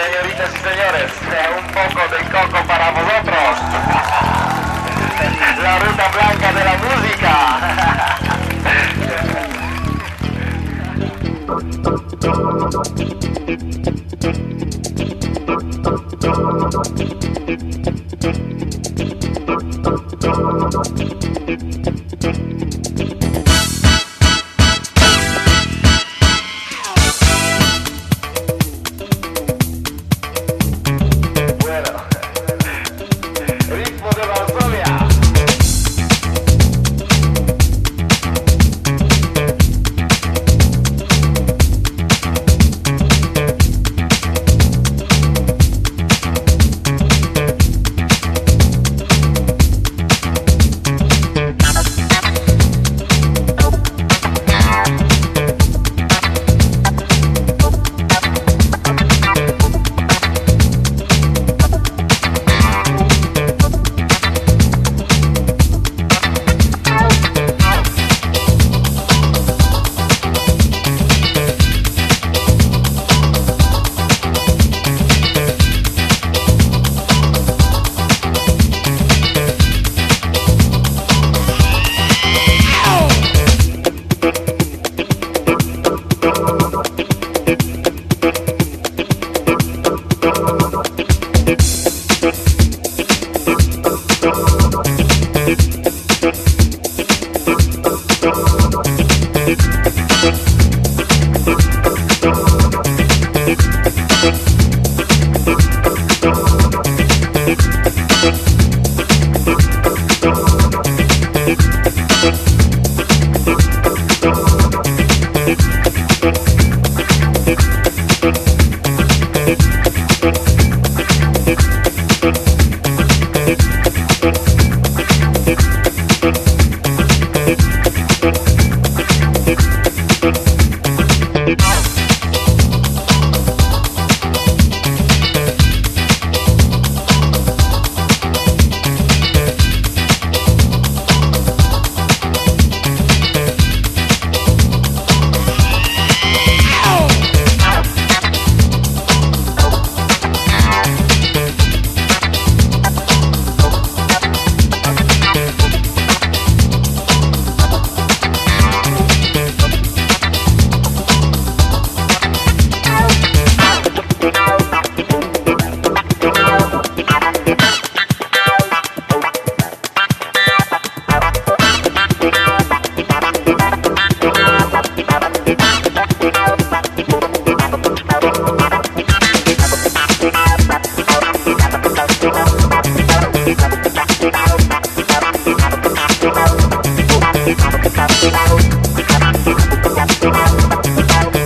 Señoritas y señores, un poco de coco para vosotros. La ruta blanca de la música.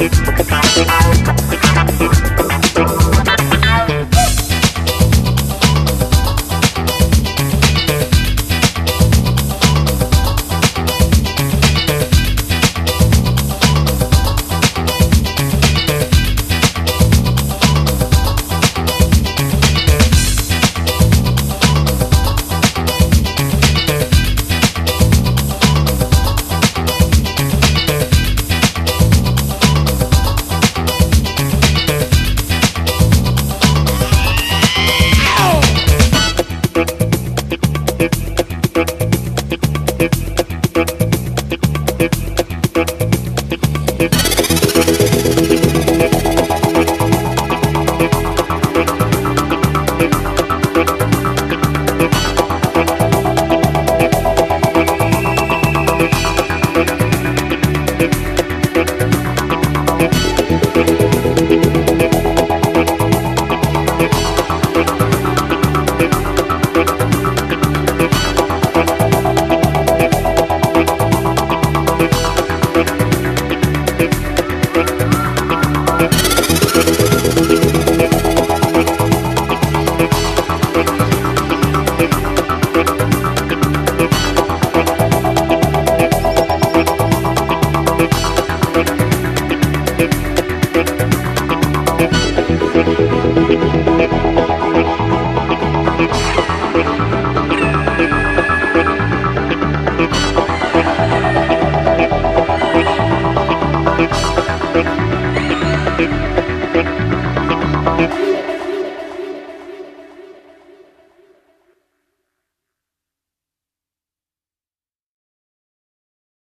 it, look at how they are.